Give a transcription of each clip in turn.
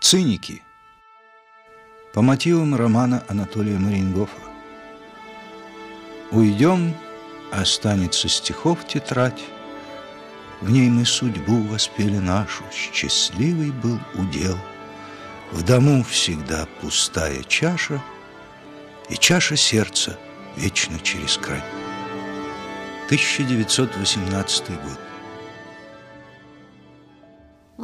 Циники. По мотивам романа Анатолия Марингофа. Уйдем, останется стихов тетрадь, В ней мы судьбу воспели нашу, Счастливый был удел. В дому всегда пустая чаша, И чаша сердца вечно через край. 1918 год.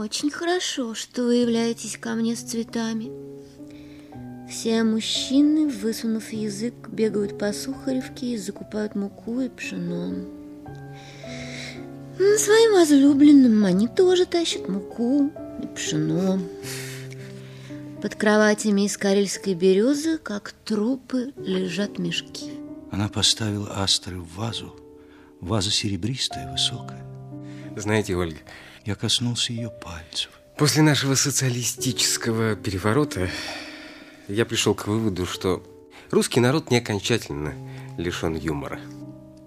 Очень хорошо, что вы являетесь ко мне с цветами. Все мужчины, высунув язык, бегают по Сухаревке и закупают муку и пшено. Своим возлюбленным они тоже тащат муку и пшено. Под кроватями из карельской березы, как трупы, лежат мешки. Она поставила астры в вазу. Ваза серебристая, высокая. Знаете, Ольга, я коснулся ее пальцев. После нашего социалистического переворота я пришел к выводу, что русский народ не окончательно лишен юмора.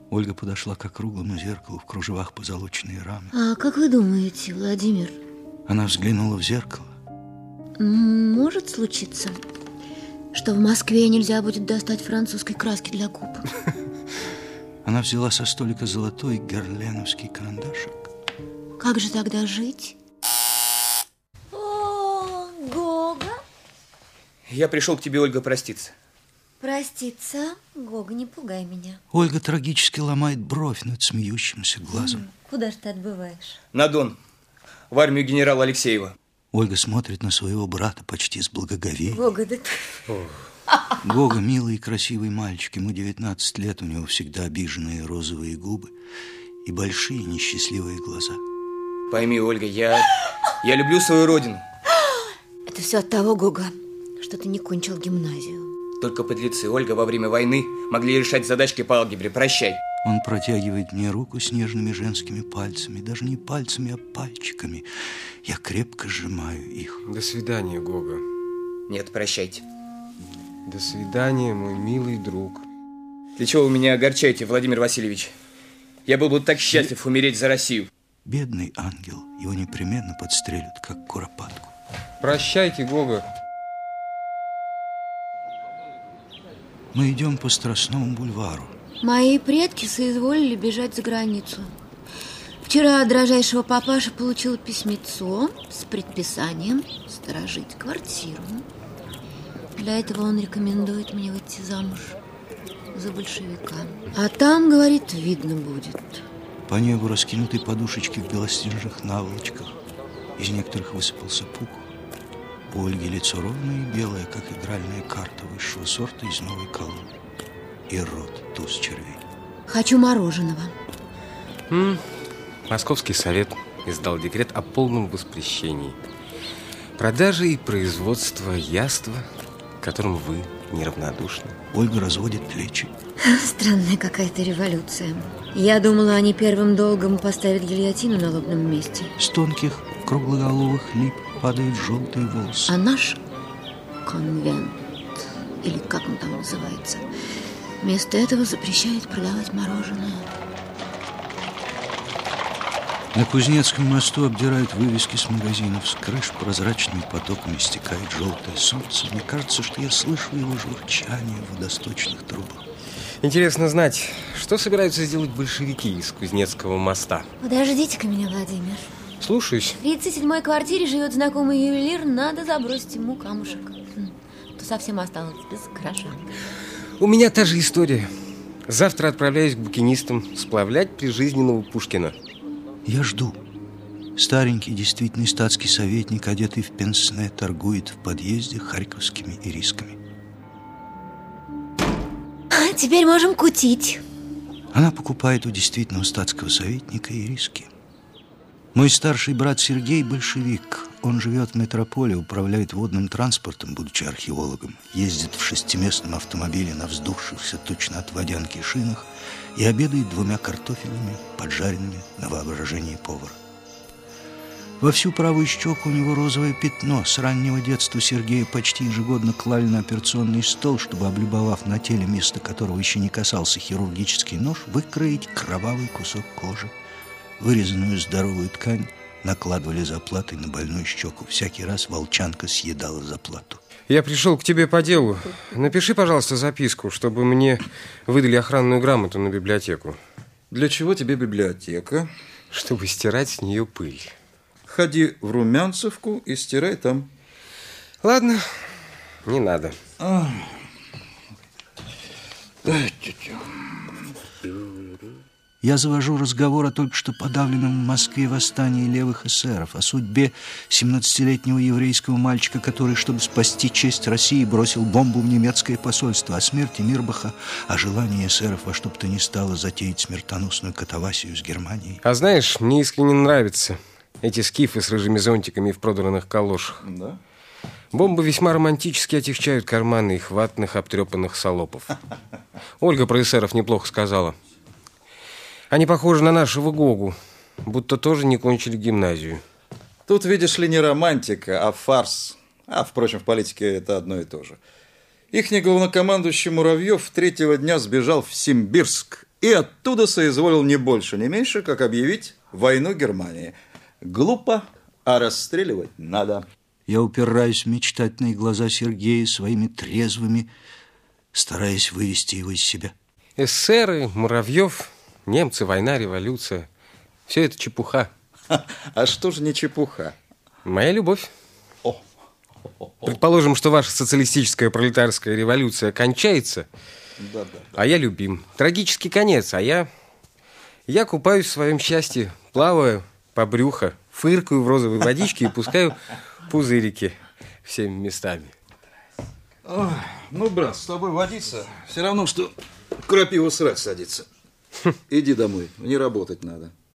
Ольга подошла к округлому зеркалу в кружевах позолоченной рамы. А как вы думаете, Владимир? Она взглянула в зеркало. Может случиться, что в Москве нельзя будет достать французской краски для губ? Она взяла со столика золотой герленовский карандашик. Как же тогда жить? О, Гога! Я пришел к тебе, Ольга, проститься. Проститься? Гога, не пугай меня. Ольга трагически ломает бровь над смеющимся глазом. Куда же ты отбываешь? На Дон. В армию генерала Алексеева. Ольга смотрит на своего брата почти с благоговением. Гога, да ты... Гога милый и красивый мальчик. Ему 19 лет, у него всегда обиженные розовые губы и большие несчастливые глаза. Пойми, Ольга, я, я люблю свою родину. Это все от того, Гога, что ты не кончил гимназию. Только подлецы Ольга во время войны могли решать задачки по алгебре. Прощай. Он протягивает мне руку с нежными женскими пальцами. Даже не пальцами, а пальчиками. Я крепко сжимаю их. До свидания, Гога. Нет, прощайте. До свидания, мой милый друг. Для чего вы меня огорчаете, Владимир Васильевич? Я был бы так счастлив умереть за Россию. Бедный ангел, его непременно подстрелят, как куропатку. Прощайте, Гога. Мы идем по Страстному бульвару. Мои предки соизволили бежать за границу. Вчера от дрожайшего папаша получил письмецо с предписанием сторожить квартиру. Для этого он рекомендует мне выйти замуж за большевика. А там, говорит, видно будет. По небу раскинуты подушечки в белоснежных наволочках. Из некоторых высыпался пух. У Ольги лицо ровное и белое, как игральная карта высшего сорта из новой колонны. И рот туз червей. Хочу мороженого. М -м. Московский совет издал декрет о полном воспрещении продажи и производства яства, которым вы неравнодушны. Ольга разводит плечи. Странная какая-то революция. Я думала, они первым долгом поставят гильотину на лобном месте. С тонких круглоголовых лип падают желтые волосы. А наш конвент, или как он там называется, вместо этого запрещает продавать мороженое. На Кузнецком мосту обдирают вывески с магазинов. С крыш прозрачными потоками стекает желтое солнце. Мне кажется, что я слышу его журчание в водосточных трубах. Интересно знать, что собираются сделать большевики из Кузнецкого моста? Подождите-ка меня, Владимир. Слушаюсь. В 37-й квартире живет знакомый ювелир. Надо забросить ему камушек. То совсем осталось без гроша. У меня та же история. Завтра отправляюсь к букинистам сплавлять прижизненного Пушкина. Я жду. Старенький, действительный статский советник, одетый в пенсне, торгует в подъезде харьковскими ирисками. Теперь можем кутить. Она покупает у действительного статского советника ириски. Мой старший брат Сергей – большевик. Он живет в метрополе, управляет водным транспортом, будучи археологом. Ездит в шестиместном автомобиле на вздувшихся точно от водянки шинах и обедает двумя картофелями, поджаренными на воображении повара. Во всю правую щеку у него розовое пятно. С раннего детства Сергея почти ежегодно клали на операционный стол, чтобы, облюбовав на теле место которого еще не касался хирургический нож, выкроить кровавый кусок кожи, вырезанную здоровую ткань накладывали заплаты на больную щеку. Всякий раз волчанка съедала заплату. Я пришел к тебе по делу. Напиши, пожалуйста, записку, чтобы мне выдали охранную грамоту на библиотеку. Для чего тебе библиотека? Чтобы стирать с нее пыль. Ходи в Румянцевку и стирай там. Ладно, не надо. Я завожу разговор о только что подавленном в Москве восстании левых эсеров, о судьбе 17-летнего еврейского мальчика, который, чтобы спасти честь России, бросил бомбу в немецкое посольство, о смерти Мирбаха, о желании эсеров во что бы то ни стало затеять смертоносную катавасию с Германией. А знаешь, мне искренне нравятся эти скифы с рыжими зонтиками в продранных калошах. Да? Бомбы весьма романтически отягчают карманы их ватных обтрепанных салопов. Ольга про эсеров неплохо сказала. Они похожи на нашего Гогу, будто тоже не кончили гимназию. Тут, видишь ли, не романтика, а фарс. А, впрочем, в политике это одно и то же. Ихний главнокомандующий Муравьев третьего дня сбежал в Симбирск и оттуда соизволил не больше, не меньше, как объявить войну Германии. Глупо, а расстреливать надо. Я упираюсь в мечтательные глаза Сергея своими трезвыми, стараясь вывести его из себя. Эсеры, Муравьев, немцы, война, революция. Все это чепуха. А что же не чепуха? Моя любовь. О, Предположим, что ваша социалистическая пролетарская революция кончается, да-да. а я любим. Трагический конец, а я... Я купаюсь в своем счастье, плаваю по брюхо, фыркаю в розовой водичке и пускаю пузырики всеми местами. Ой, ну, брат, с тобой водиться все равно, что крапиву срать садится. Иди домой, не работать надо.